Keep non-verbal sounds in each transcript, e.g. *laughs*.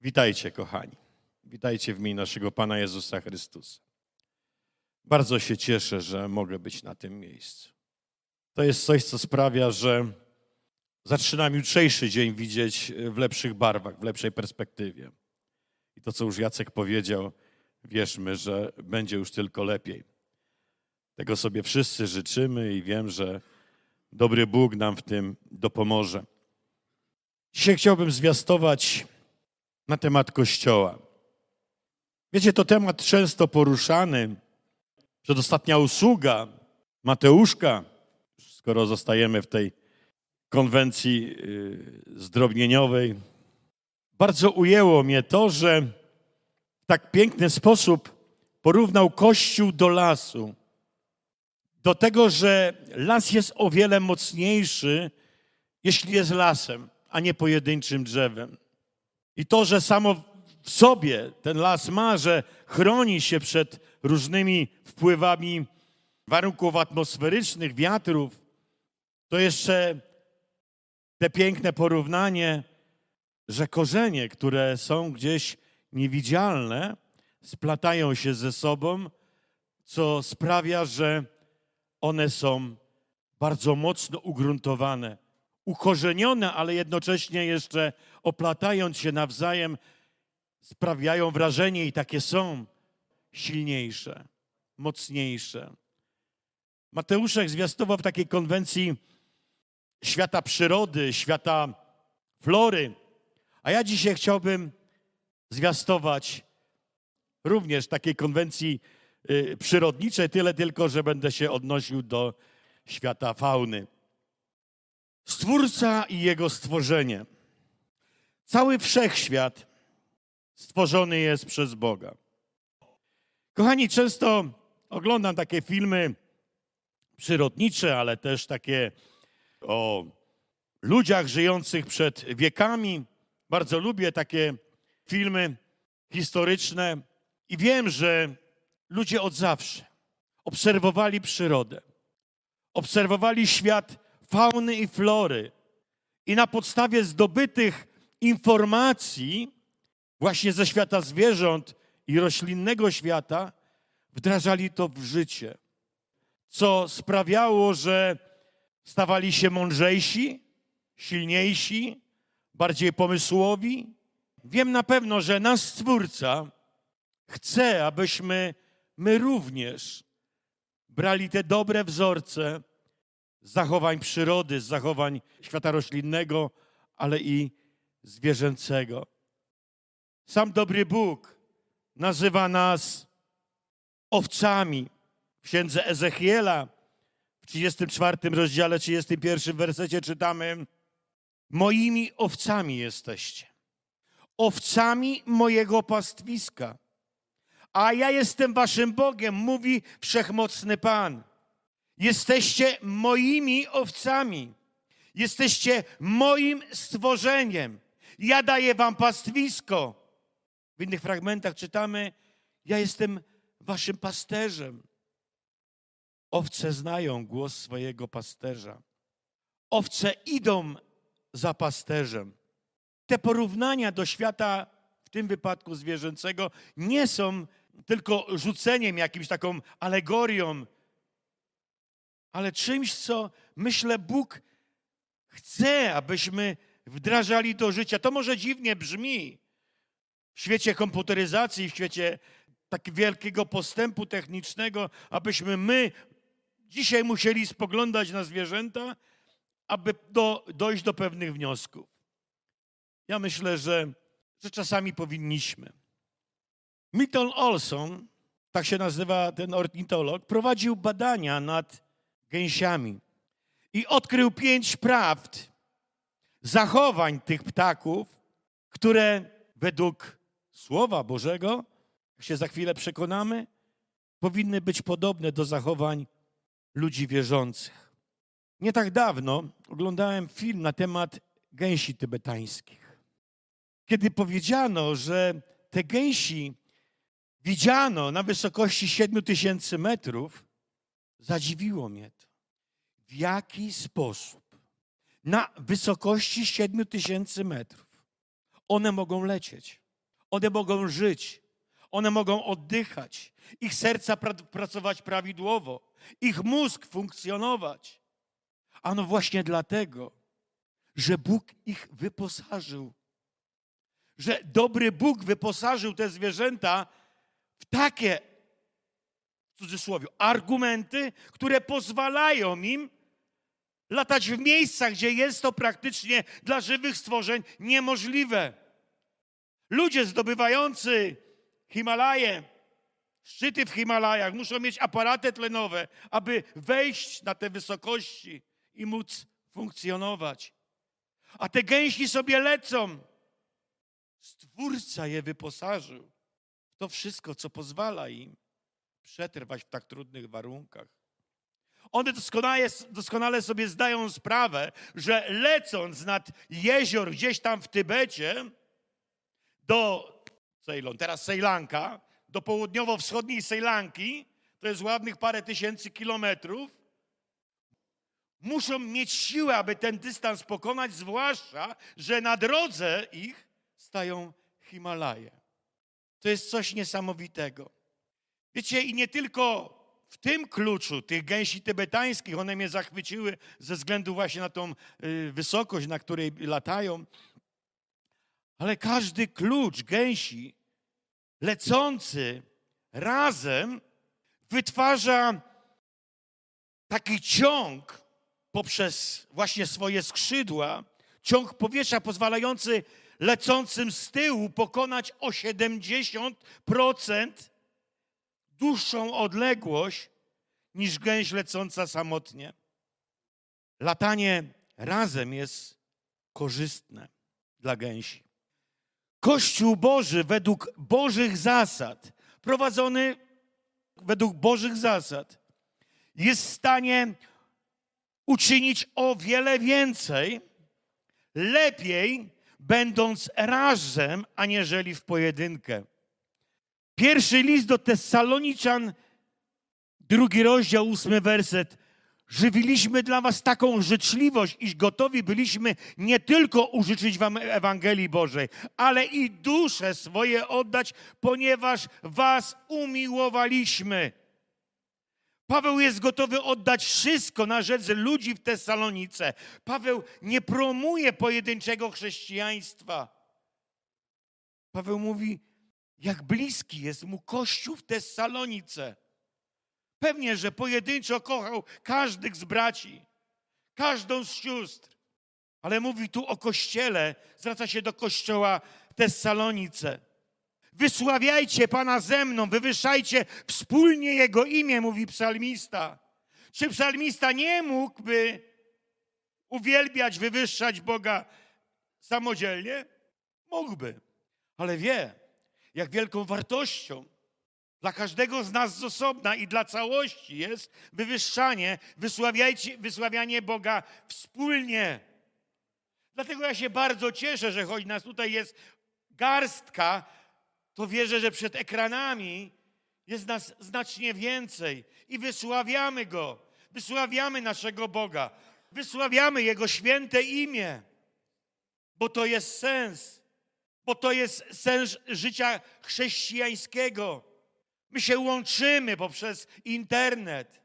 Witajcie, kochani. Witajcie w imieniu naszego Pana Jezusa Chrystusa. Bardzo się cieszę, że mogę być na tym miejscu. To jest coś, co sprawia, że zaczynam jutrzejszy dzień widzieć w lepszych barwach, w lepszej perspektywie. I to, co już Jacek powiedział, wierzmy, że będzie już tylko lepiej. Tego sobie wszyscy życzymy i wiem, że dobry Bóg nam w tym dopomoże. Dzisiaj chciałbym zwiastować na temat Kościoła. Wiecie, to temat często poruszany. Przedostatnia usługa Mateuszka, skoro zostajemy w tej konwencji yy, zdrobnieniowej, bardzo ujęło mnie to, że w tak piękny sposób porównał Kościół do lasu. Do tego, że las jest o wiele mocniejszy, jeśli jest lasem, a nie pojedynczym drzewem. I to, że samo w sobie ten las ma, że chroni się przed różnymi wpływami warunków atmosferycznych, wiatrów, to jeszcze te piękne porównanie, że korzenie, które są gdzieś niewidzialne, splatają się ze sobą, co sprawia, że one są bardzo mocno ugruntowane, ukorzenione, ale jednocześnie jeszcze oplatając się nawzajem, sprawiają wrażenie i takie są silniejsze, mocniejsze. Mateuszek zwiastował w takiej konwencji świata przyrody, świata flory, a ja dzisiaj chciałbym zwiastować również takiej konwencji y, przyrodniczej, tyle tylko, że będę się odnosił do świata fauny. Stwórca i jego stworzenie. Cały wszechświat stworzony jest przez Boga. Kochani, często oglądam takie filmy przyrodnicze, ale też takie o ludziach żyjących przed wiekami. Bardzo lubię takie filmy historyczne i wiem, że ludzie od zawsze obserwowali przyrodę, obserwowali świat fauny i flory i na podstawie zdobytych informacji właśnie ze świata zwierząt i roślinnego świata wdrażali to w życie, co sprawiało, że stawali się mądrzejsi, silniejsi, bardziej pomysłowi. Wiem na pewno, że nasz Stwórca chce, abyśmy my również brali te dobre wzorce z zachowań przyrody, z zachowań świata roślinnego, ale i zwierzęcego. Sam dobry Bóg nazywa nas owcami. W księdze Ezechiela w 34 rozdziale, 31 wersecie czytamy: Moimi owcami jesteście, owcami mojego pastwiska, a ja jestem waszym Bogiem, mówi wszechmocny Pan. Jesteście moimi owcami, jesteście moim stworzeniem. Ja daję wam pastwisko. W innych fragmentach czytamy: Ja jestem waszym pasterzem. Owce znają głos swojego pasterza. Owce idą za pasterzem. Te porównania do świata, w tym wypadku zwierzęcego, nie są tylko rzuceniem, jakimś taką alegorią, ale czymś, co myślę Bóg chce, abyśmy wdrażali do życia. To może dziwnie brzmi. W świecie komputeryzacji, w świecie tak wielkiego postępu technicznego, abyśmy my dzisiaj musieli spoglądać na zwierzęta, aby do, dojść do pewnych wniosków. Ja myślę, że, że czasami powinniśmy. Milton Olson, tak się nazywa ten ornitolog, prowadził badania nad gęsiami i odkrył pięć prawd zachowań tych ptaków, które według Słowa Bożego, jak się za chwilę przekonamy, powinny być podobne do zachowań ludzi wierzących. Nie tak dawno oglądałem film na temat gęsi tybetańskich. Kiedy powiedziano, że te gęsi widziano na wysokości 7 tysięcy metrów, zadziwiło mnie. W jaki sposób na wysokości 7 tysięcy metrów one mogą lecieć? One mogą żyć, one mogą oddychać, ich serca pra- pracować prawidłowo, ich mózg funkcjonować. Ano właśnie dlatego, że Bóg ich wyposażył. Że dobry Bóg wyposażył te zwierzęta w takie, w cudzysłowie, argumenty, które pozwalają im latać w miejscach, gdzie jest to praktycznie dla żywych stworzeń niemożliwe. Ludzie zdobywający Himalaje, szczyty w Himalajach, muszą mieć aparaty tlenowe, aby wejść na te wysokości i móc funkcjonować. A te gęsi sobie lecą. Stwórca je wyposażył to wszystko, co pozwala im przetrwać w tak trudnych warunkach. One doskonale, doskonale sobie zdają sprawę, że lecąc nad jezior gdzieś tam w Tybecie do Ceylon, teraz Sejlanka, do południowo-wschodniej Sejlanki, to jest ładnych parę tysięcy kilometrów, muszą mieć siłę, aby ten dystans pokonać, zwłaszcza, że na drodze ich stają Himalaje. To jest coś niesamowitego. Wiecie, i nie tylko w tym kluczu tych gęsi tybetańskich, one mnie zachwyciły ze względu właśnie na tą y, wysokość, na której latają, ale każdy klucz gęsi lecący razem wytwarza taki ciąg poprzez właśnie swoje skrzydła, ciąg powietrza pozwalający lecącym z tyłu pokonać o 70% dłuższą odległość niż gęś lecąca samotnie. Latanie razem jest korzystne dla gęsi. Kościół Boży według Bożych zasad, prowadzony według Bożych zasad, jest w stanie uczynić o wiele więcej, lepiej będąc razem, aniżeli w pojedynkę. Pierwszy list do Tessaloniczan, drugi rozdział, ósmy werset. Żywiliśmy dla was taką życzliwość, iż gotowi byliśmy nie tylko użyczyć wam Ewangelii Bożej, ale i dusze swoje oddać, ponieważ was umiłowaliśmy. Paweł jest gotowy oddać wszystko na rzecz ludzi w Tesalonice. Paweł nie promuje pojedynczego chrześcijaństwa. Paweł mówi, jak bliski jest mu Kościół w Tesalonice. Pewnie, że pojedynczo kochał każdych z braci, każdą z sióstr, ale mówi tu o Kościele, zwraca się do Kościoła w Tesalonice. Wysławiajcie Pana ze mną, wywyższajcie wspólnie Jego imię, mówi psalmista. Czy psalmista nie mógłby uwielbiać, wywyższać Boga samodzielnie? Mógłby, ale wie, jak wielką wartością. Dla każdego z nas z osobna i dla całości jest wywyższanie, wysławianie Boga wspólnie. Dlatego ja się bardzo cieszę, że choć nas tutaj jest garstka, to wierzę, że przed ekranami jest nas znacznie więcej i wysławiamy Go, wysławiamy naszego Boga, wysławiamy Jego święte imię, bo to jest sens, bo to jest sens życia chrześcijańskiego. My się łączymy poprzez internet.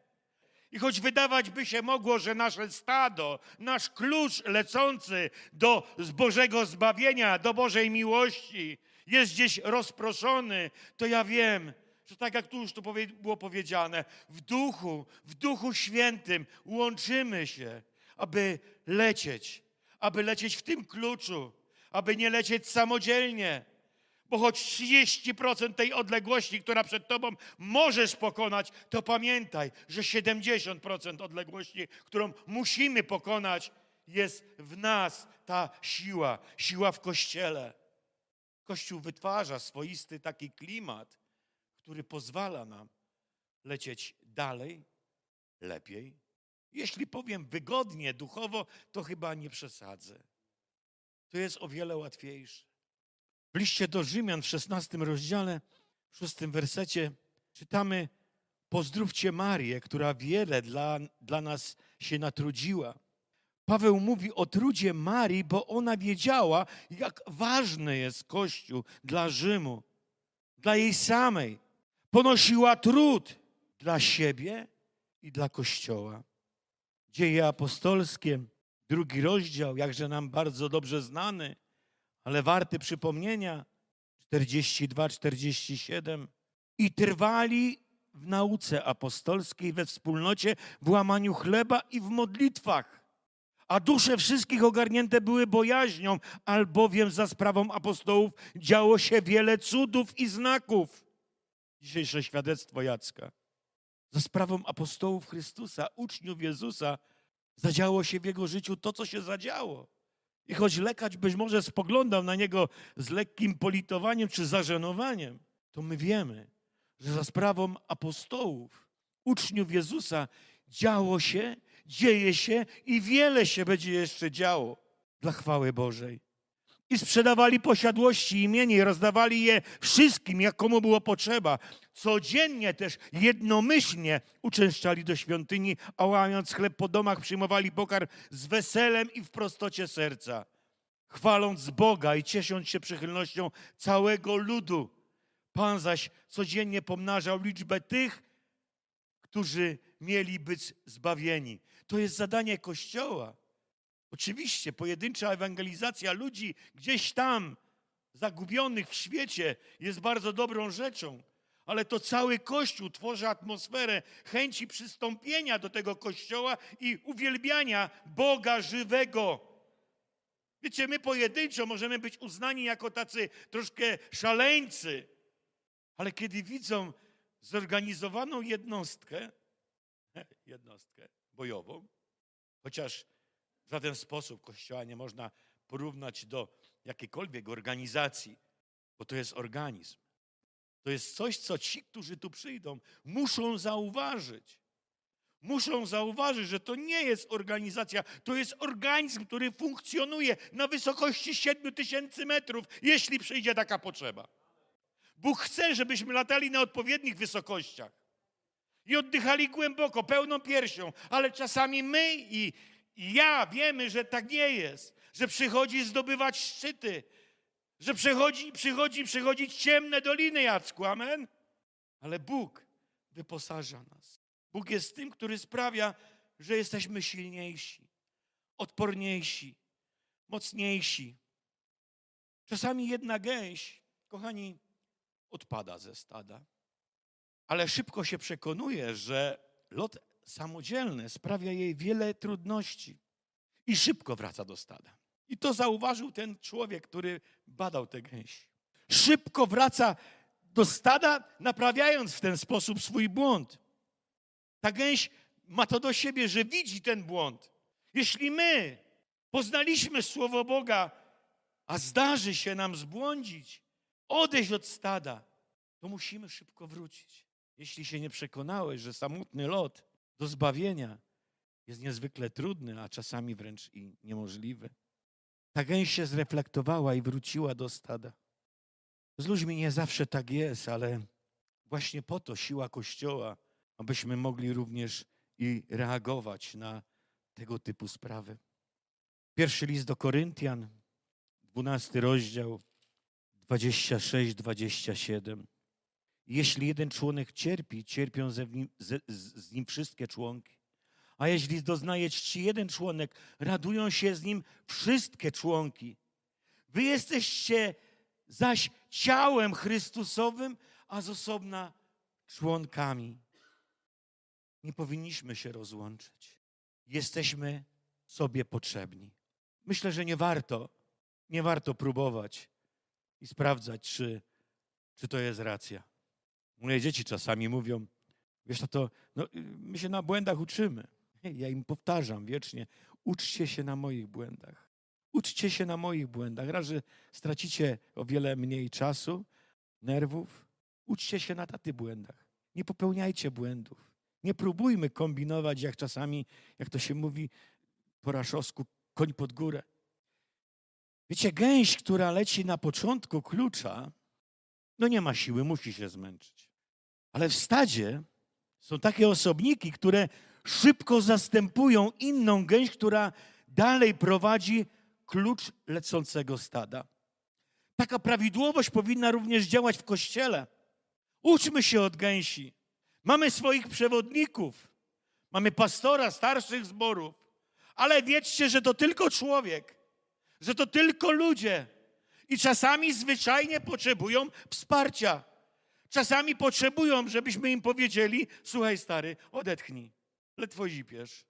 I choć wydawać by się mogło, że nasze stado, nasz klucz lecący do Bożego zbawienia, do Bożej miłości jest gdzieś rozproszony, to ja wiem, że tak jak tu już to było powiedziane, w duchu, w duchu świętym łączymy się, aby lecieć, aby lecieć w tym kluczu, aby nie lecieć samodzielnie, bo choć 30% tej odległości, która przed tobą możesz pokonać, to pamiętaj, że 70% odległości, którą musimy pokonać, jest w nas ta siła, siła w Kościele. Kościół wytwarza swoisty taki klimat, który pozwala nam lecieć dalej, lepiej. Jeśli powiem wygodnie, duchowo, to chyba nie przesadzę. To jest o wiele łatwiejsze. W liście do Rzymian w 16 rozdziale, w 6 wersecie czytamy Pozdrówcie Marię, która wiele dla, dla nas się natrudziła. Paweł mówi o trudzie Marii, bo ona wiedziała, jak ważny jest Kościół dla Rzymu, dla jej samej. Ponosiła trud dla siebie i dla Kościoła. Dzieje apostolskie, drugi rozdział, jakże nam bardzo dobrze znany, ale warty przypomnienia, 42-47. I trwali w nauce apostolskiej, we wspólnocie, w łamaniu chleba i w modlitwach. A dusze wszystkich ogarnięte były bojaźnią, albowiem za sprawą apostołów działo się wiele cudów i znaków. Dzisiejsze świadectwo Jacka. Za sprawą apostołów Chrystusa, uczniów Jezusa, zadziało się w jego życiu to, co się zadziało. I choć lekarz być może spoglądał na niego z lekkim politowaniem czy zażenowaniem, to my wiemy, że za sprawą apostołów, uczniów Jezusa, działo się, dzieje się i wiele się będzie jeszcze działo dla chwały Bożej. I sprzedawali posiadłości imienie i rozdawali je wszystkim, jak komu było potrzeba. Codziennie też jednomyślnie uczęszczali do świątyni, a łamiąc chleb po domach przyjmowali pokarm z weselem i w prostocie serca, chwaląc Boga i ciesząc się przychylnością całego ludu. Pan zaś codziennie pomnażał liczbę tych, którzy mieli być zbawieni. To jest zadanie Kościoła. Oczywiście pojedyncza ewangelizacja ludzi gdzieś tam, zagubionych w świecie, jest bardzo dobrą rzeczą, ale to cały Kościół tworzy atmosferę chęci przystąpienia do tego Kościoła i uwielbiania Boga żywego. Wiecie, my pojedynczo możemy być uznani jako tacy troszkę szaleńcy, ale kiedy widzą zorganizowaną jednostkę, *laughs* jednostkę bojową, chociaż w żaden sposób Kościoła nie można porównać do jakiejkolwiek organizacji, bo to jest organizm. To jest coś, co ci, którzy tu przyjdą, muszą zauważyć. Muszą zauważyć, że to nie jest organizacja, to jest organizm, który funkcjonuje na wysokości 7 tysięcy metrów, jeśli przyjdzie taka potrzeba. Bóg chce, żebyśmy latali na odpowiednich wysokościach i oddychali głęboko, pełną piersią, ale czasami my i, ja wiemy, że tak nie jest, że przychodzi zdobywać szczyty, że przychodzi, przychodzi, przychodzić ciemne doliny, Jacku, amen? Ale Bóg wyposaża nas. Bóg jest tym, który sprawia, że jesteśmy silniejsi, odporniejsi, mocniejsi. Czasami jedna gęś, kochani, odpada ze stada, ale szybko się przekonuje, że lot samodzielny sprawia jej wiele trudności i szybko wraca do stada. I to zauważył ten człowiek, który badał te gęsi. Szybko wraca do stada, naprawiając w ten sposób swój błąd. Ta gęś ma to do siebie, że widzi ten błąd. Jeśli my poznaliśmy Słowo Boga, a zdarzy się nam zbłądzić, odejść od stada, to musimy szybko wrócić. Jeśli się nie przekonałeś, że samotny lot do zbawienia jest niezwykle trudny, a czasami wręcz i niemożliwy. Ta gęś się zreflektowała i wróciła do stada. Z ludźmi nie zawsze tak jest, ale właśnie po to siła Kościoła, abyśmy mogli również i reagować na tego typu sprawy. Pierwszy list do Koryntian, dwunasty rozdział, 26-27. Jeśli jeden członek cierpi, cierpią ze nim, z, z nim wszystkie członki. A jeśli doznaje czci jeden członek, radują się z nim wszystkie członki. Wy jesteście zaś ciałem Chrystusowym, a z osobna członkami. Nie powinniśmy się rozłączyć. Jesteśmy sobie potrzebni. Myślę, że nie warto, nie warto próbować i sprawdzać, czy, czy to jest racja. Moje dzieci czasami mówią, wiesz, to no, my się na błędach uczymy. Ja im powtarzam wiecznie, uczcie się na moich błędach. Uczcie się na moich błędach. Raz, że stracicie o wiele mniej czasu, nerwów. Uczcie się na taty błędach. Nie popełniajcie błędów. Nie próbujmy kombinować, jak czasami, jak to się mówi po raszowsku, koń pod górę. Wiecie, gęś, która leci na początku klucza, no nie ma siły, musi się zmęczyć. Ale w stadzie są takie osobniki, które szybko zastępują inną gęś, która dalej prowadzi klucz lecącego stada. Taka prawidłowość powinna również działać w kościele. Uczmy się od gęsi. Mamy swoich przewodników, mamy pastora starszych zborów, ale wiedzcie, że to tylko człowiek, że to tylko ludzie i czasami zwyczajnie potrzebują wsparcia. Czasami potrzebują, żebyśmy im powiedzieli: Słuchaj, stary, odetchnij, ledwo zipiesz.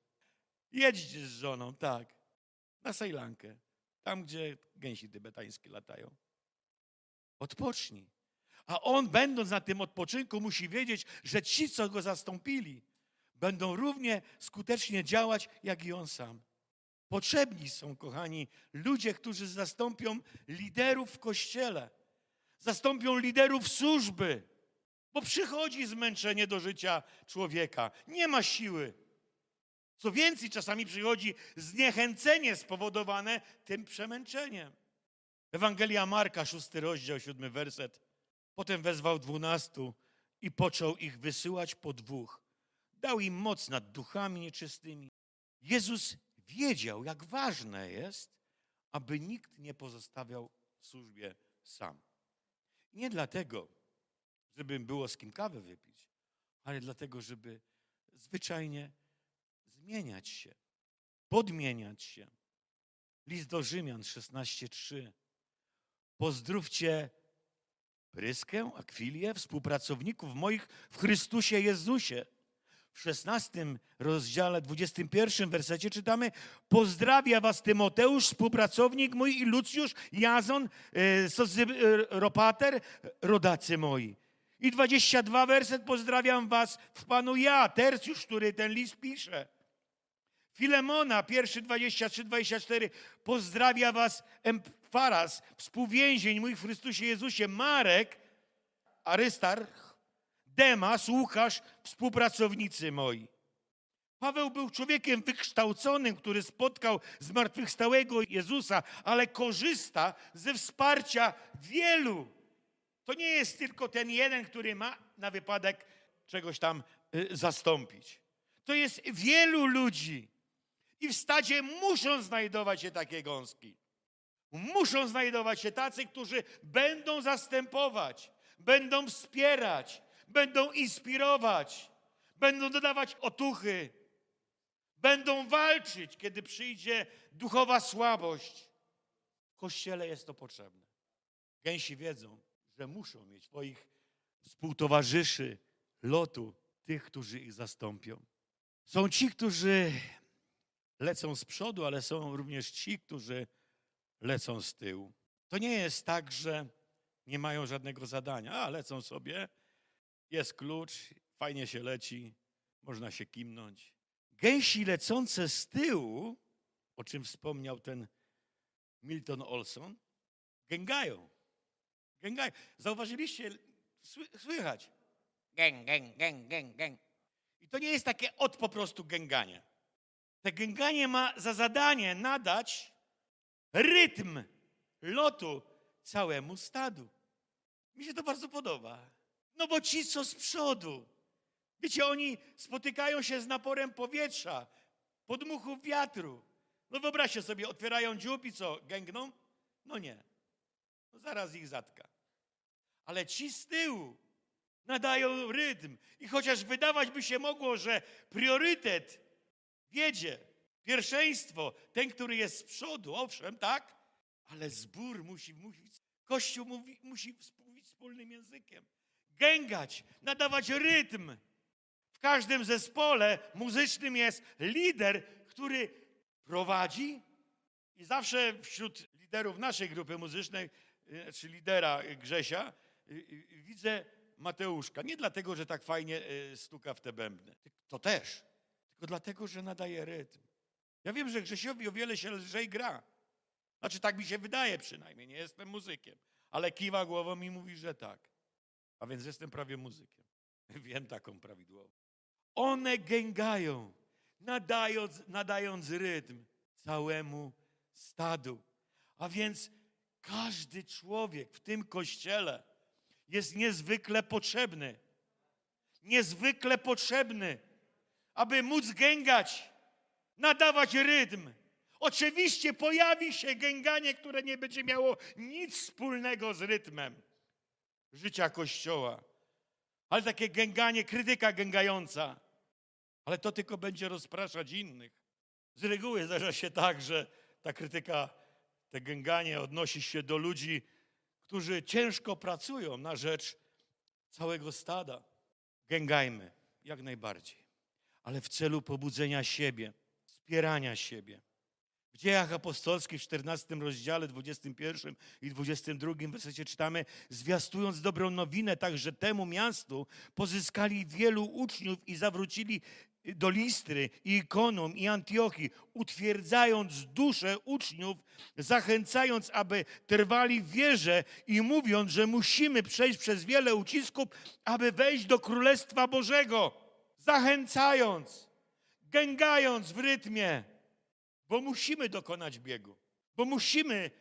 Jedź z żoną, tak, na Sejlankę, tam gdzie gęsi tybetańskie latają. Odpocznij. A on, będąc na tym odpoczynku, musi wiedzieć, że ci, co go zastąpili, będą równie skutecznie działać, jak i on sam. Potrzebni są, kochani, ludzie, którzy zastąpią liderów w kościele, zastąpią liderów służby, bo przychodzi zmęczenie do życia człowieka. Nie ma siły. Co więcej, czasami przychodzi zniechęcenie spowodowane tym przemęczeniem. Ewangelia Marka, szósty rozdział, siódmy werset. Potem wezwał dwunastu i począł ich wysyłać po dwóch. Dał im moc nad duchami nieczystymi. Jezus wiedział, jak ważne jest, aby nikt nie pozostawiał w służbie sam. Nie dlatego, żeby było z kim kawę wypić, ale dlatego, żeby zwyczajnie zmieniać się, podmieniać się. List do Rzymian 16:3. Pozdrówcie Pryskę, Akwilię, współpracowników moich w Chrystusie Jezusie. W 16 rozdziale, 21 wersecie czytamy: Pozdrawia was Tymoteusz, współpracownik mój i Lucjusz, Jazon, e, Ropater, rodacy moi. I 22 werset, pozdrawiam was w Panu ja, Tercjusz, który ten list pisze. Filemona, pierwszy 23-24, pozdrawia was Empfaras, współwięzień mój w Chrystusie Jezusie, Marek, Arystarch, Demas, Łukasz, współpracownicy moi. Paweł był człowiekiem wykształconym, który spotkał zmartwychwstałego Jezusa, ale korzysta ze wsparcia wielu. To nie jest tylko ten jeden, który ma na wypadek czegoś tam y, zastąpić. To jest wielu ludzi. I w stadzie muszą znajdować się takie gąski. Muszą znajdować się tacy, którzy będą zastępować, będą wspierać, będą inspirować, będą dodawać otuchy, będą walczyć, kiedy przyjdzie duchowa słabość. W kościele jest to potrzebne. Gęsi wiedzą, że muszą mieć swoich współtowarzyszy lotu, tych, którzy ich zastąpią. Są ci, którzy lecą z przodu, ale są również ci, którzy lecą z tyłu. To nie jest tak, że nie mają żadnego zadania, a lecą sobie, jest klucz, fajnie się leci, można się kimnąć. Gęsi lecące z tyłu, o czym wspomniał ten Milton Olson, gęgają. Gęgają. Zauważyliście, słychać. Gęg, gęg, gęg, gęg, gęg. I to nie jest takie od po prostu gęganie. Te gęganie ma za zadanie nadać rytm lotu całemu stadu. Mi się to bardzo podoba. No bo ci, co z przodu, wiecie, oni spotykają się z naporem powietrza, podmuchów wiatru. No wyobraźcie sobie, otwierają dziób i co, gęgną? No nie. No zaraz ich zatka. Ale ci z tyłu nadają rytm. I chociaż wydawać by się mogło, że priorytet wiedzie, pierwszeństwo, ten, który jest z przodu, owszem, tak, ale zbór musi mówić, Kościół mówi, musi mówić wspólnym językiem. Gęgać, nadawać rytm. W każdym zespole muzycznym jest lider, który prowadzi i zawsze wśród liderów naszej grupy muzycznej, y, czy lidera Grzesia, widzę Mateuszka. Nie dlatego, że tak fajnie stuka w te bębny. To też tylko dlatego, że nadaje rytm. Ja wiem, że Grzesiowi o wiele się lżej gra. Znaczy, tak mi się wydaje przynajmniej, nie jestem muzykiem. Ale kiwa głową i mówi, że tak. A więc jestem prawie muzykiem. *laughs* Wiem taką prawidłową. One gęgają, nadając, nadając rytm całemu stadu. A więc każdy człowiek w tym kościele jest niezwykle potrzebny. Niezwykle potrzebny aby móc gęgać, nadawać rytm, Oczywiście pojawi się gęganie, które nie będzie miało nic wspólnego z rytmem życia Kościoła. Ale takie gęganie, krytyka gęgająca. Ale to tylko będzie rozpraszać innych. Z reguły zdarza się tak, że ta krytyka, te gęganie odnosi się do ludzi, którzy ciężko pracują na rzecz całego stada. Gęgajmy, jak najbardziej. Ale w celu pobudzenia siebie, wspierania siebie. W dziejach apostolskich w 14 rozdziale, 21 i 22 wersecie czytamy, zwiastując dobrą nowinę także temu miastu, pozyskali wielu uczniów i zawrócili do Listry, i Ikonom, i Antiochii, utwierdzając duszę uczniów, zachęcając, aby trwali w wierze i mówiąc, że musimy przejść przez wiele ucisków, aby wejść do Królestwa Bożego. Zachęcając, gęgając w rytmie, bo musimy dokonać biegu, bo musimy,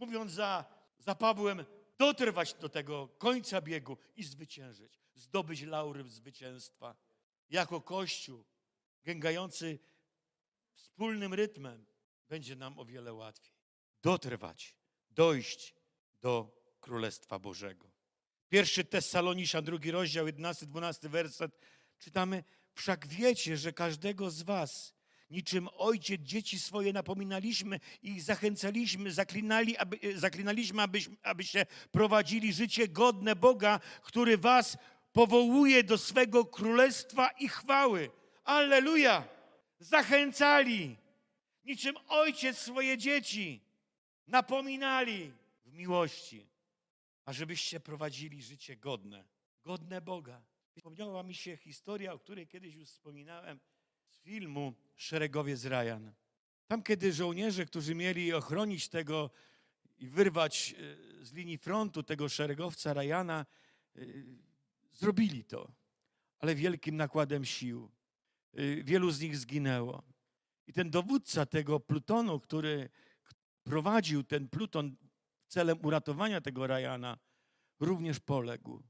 mówiąc za, za Pawłem, dotrwać do tego końca biegu i zwyciężyć, zdobyć laury zwycięstwa. Jako Kościół, gęgający wspólnym rytmem, będzie nam o wiele łatwiej. Dotrwać, dojść do Królestwa Bożego. Pierwszy Tessalonisza, drugi rozdział, 11-12 werset, czytamy, wszak wiecie, że każdego z was niczym ojciec dzieci swoje napominaliśmy i zachęcaliśmy, zaklinali, aby, zaklinaliśmy, abyście prowadzili życie godne Boga, który was powołuje do swego królestwa i chwały. Alleluja! Zachęcali, niczym ojciec swoje dzieci napominali w miłości, ażebyście prowadzili życie godne, godne Boga. Wspomniała mi się historia, o której kiedyś już wspominałem z filmu Szeregowiec Ryan. Tam, kiedy żołnierze, którzy mieli ochronić tego i wyrwać e, z linii frontu tego szeregowca Ryana, e, zrobili to, ale wielkim nakładem sił. E, wielu z nich zginęło. I ten dowódca tego plutonu, który prowadził ten pluton celem uratowania tego Ryana, również poległ.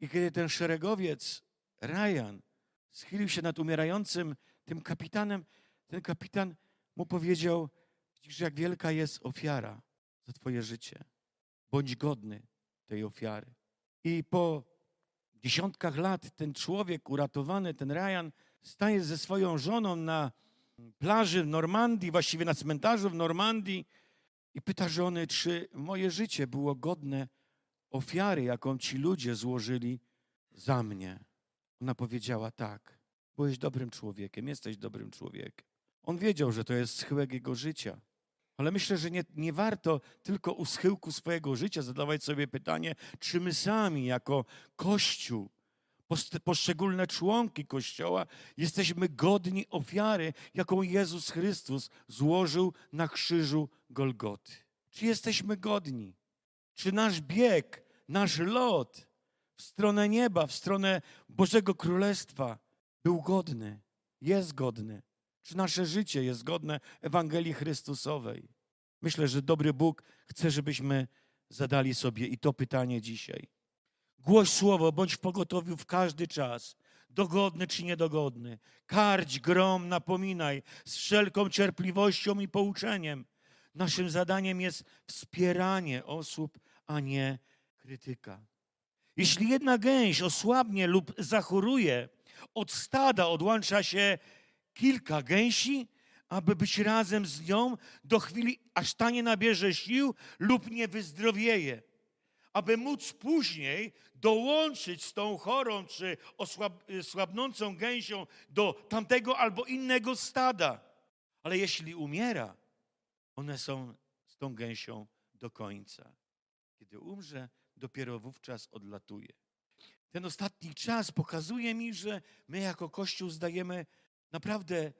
I kiedy ten szeregowiec Ryan schylił się nad umierającym tym kapitanem, ten kapitan mu powiedział, widzisz, jak wielka jest ofiara za twoje życie. Bądź godny tej ofiary. I po dziesiątkach lat ten człowiek uratowany, ten Ryan, staje ze swoją żoną na plaży w Normandii, właściwie na cmentarzu w Normandii i pyta żony, czy moje życie było godne ofiary, jaką ci ludzie złożyli za mnie. Ona powiedziała tak. Byłeś dobrym człowiekiem, jesteś dobrym człowiekiem. On wiedział, że to jest schyłek jego życia. Ale myślę, że nie, nie warto tylko u schyłku swojego życia zadawać sobie pytanie, czy my sami jako Kościół, poszczególne członki Kościoła, jesteśmy godni ofiary, jaką Jezus Chrystus złożył na krzyżu Golgoty. Czy jesteśmy godni? Czy nasz bieg, nasz lot w stronę nieba, w stronę Bożego Królestwa był godny, jest godny. Czy nasze życie jest godne Ewangelii Chrystusowej? Myślę, że dobry Bóg chce, żebyśmy zadali sobie i to pytanie dzisiaj. Głoś słowo, bądź w pogotowiu w każdy czas, dogodny czy niedogodny. Karć, grom, napominaj z wszelką cierpliwością i pouczeniem. Naszym zadaniem jest wspieranie osób, a nie krytyka. Jeśli jedna gęś osłabnie lub zachoruje, od stada odłącza się kilka gęsi, aby być razem z nią do chwili, aż ta nie nabierze sił lub nie wyzdrowieje. Aby móc później dołączyć z tą chorą czy osłab, słabnącą gęsią do tamtego albo innego stada. Ale jeśli umiera, one są z tą gęsią do końca. Kiedy umrze, dopiero wówczas odlatuje. Ten ostatni czas pokazuje mi, że my jako Kościół zdajemy naprawdę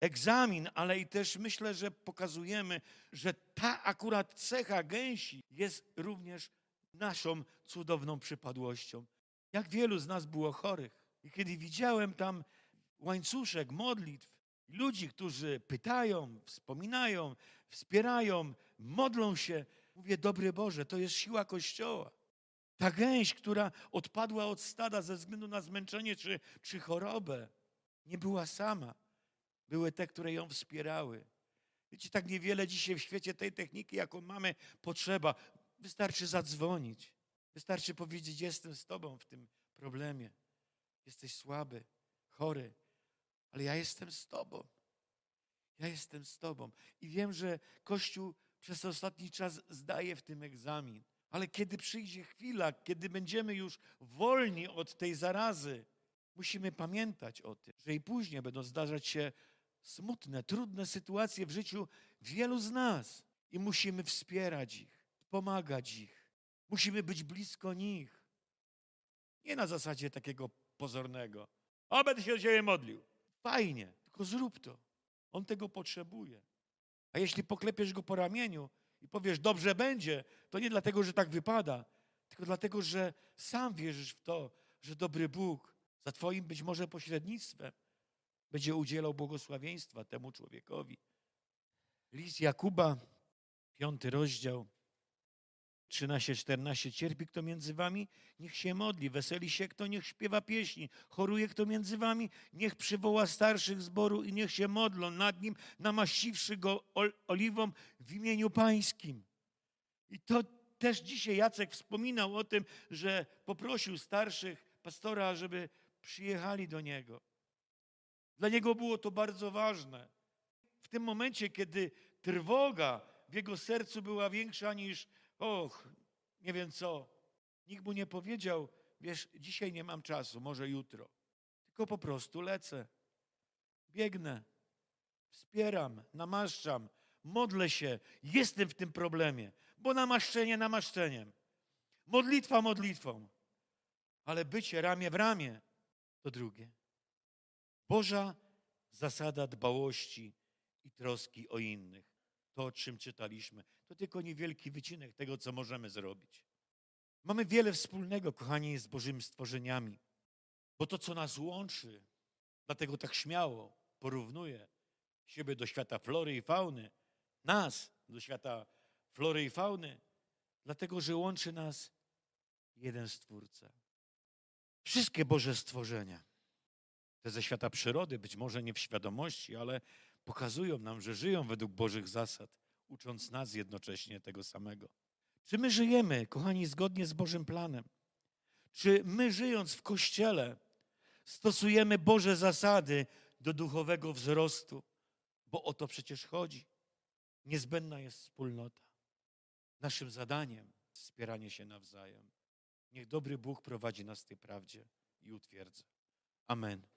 egzamin, ale i też myślę, że pokazujemy, że ta akurat cecha gęsi jest również naszą cudowną przypadłością. Jak wielu z nas było chorych. I kiedy widziałem tam łańcuszek modlitw, ludzi, którzy pytają, wspominają, wspierają, modlą się, mówię, dobry Boże, to jest siła Kościoła. Ta gęś, która odpadła od stada ze względu na zmęczenie czy, czy chorobę, nie była sama. Były te, które ją wspierały. Wiecie, tak niewiele dzisiaj w świecie tej techniki, jaką mamy, potrzeba. Wystarczy zadzwonić. Wystarczy powiedzieć, jestem z tobą w tym problemie. Jesteś słaby, chory, ale ja jestem z tobą. Ja jestem z tobą. I wiem, że Kościół przez ostatni czas zdaje w tym egzamin. Ale kiedy przyjdzie chwila, kiedy będziemy już wolni od tej zarazy, musimy pamiętać o tym, że i później będą zdarzać się smutne, trudne sytuacje w życiu wielu z nas i musimy wspierać ich, pomagać ich. Musimy być blisko nich. Nie na zasadzie takiego pozornego. O, będę się o ciebie modlił. Fajnie, tylko zrób to. On tego potrzebuje. A jeśli poklepiesz go po ramieniu i powiesz, dobrze będzie, to nie dlatego, że tak wypada, tylko dlatego, że sam wierzysz w to, że dobry Bóg za Twoim być może pośrednictwem będzie udzielał błogosławieństwa temu człowiekowi. List Jakuba, piąty rozdział, 13-14. Cierpi kto między wami, niech się modli. Weseli się kto, niech śpiewa pieśni. Choruje kto między wami, niech przywoła starszych zboru i niech się modlą nad nim, namaściwszy go ol- oliwą w imieniu pańskim. I to też dzisiaj Jacek wspominał o tym, że poprosił starszych pastora, żeby przyjechali do niego. Dla niego było to bardzo ważne. W tym momencie, kiedy trwoga w jego sercu była większa niż, och, nie wiem co, nikt mu nie powiedział, wiesz, dzisiaj nie mam czasu, może jutro. Tylko po prostu lecę, biegnę, wspieram, namaszczam, modlę się, jestem w tym problemie, bo namaszczenie namaszczeniem, modlitwa modlitwą, ale bycie ramię w ramię to drugie. Boża zasada dbałości i troski o innych. To, o czym czytaliśmy, to tylko niewielki wycinek tego, co możemy zrobić. Mamy wiele wspólnego, kochani, z Bożymi stworzeniami, bo to, co nas łączy, dlatego tak śmiało porównuję siebie do świata flory i fauny, nas do świata flory i fauny, dlatego że łączy nas jeden Stwórca. Wszystkie Boże stworzenia te ze świata przyrody, być może nie w świadomości, ale pokazują nam, że żyją według Bożych zasad, ucząc nas jednocześnie tego samego. Czy my żyjemy, kochani, zgodnie z Bożym planem? Czy my, żyjąc w Kościele, stosujemy Boże zasady do duchowego wzrostu? Bo o to przecież chodzi. Niezbędna jest wspólnota. Naszym zadaniem wspieranie się nawzajem. Niech dobry Bóg prowadzi nas w tej prawdzie i utwierdza. Amen.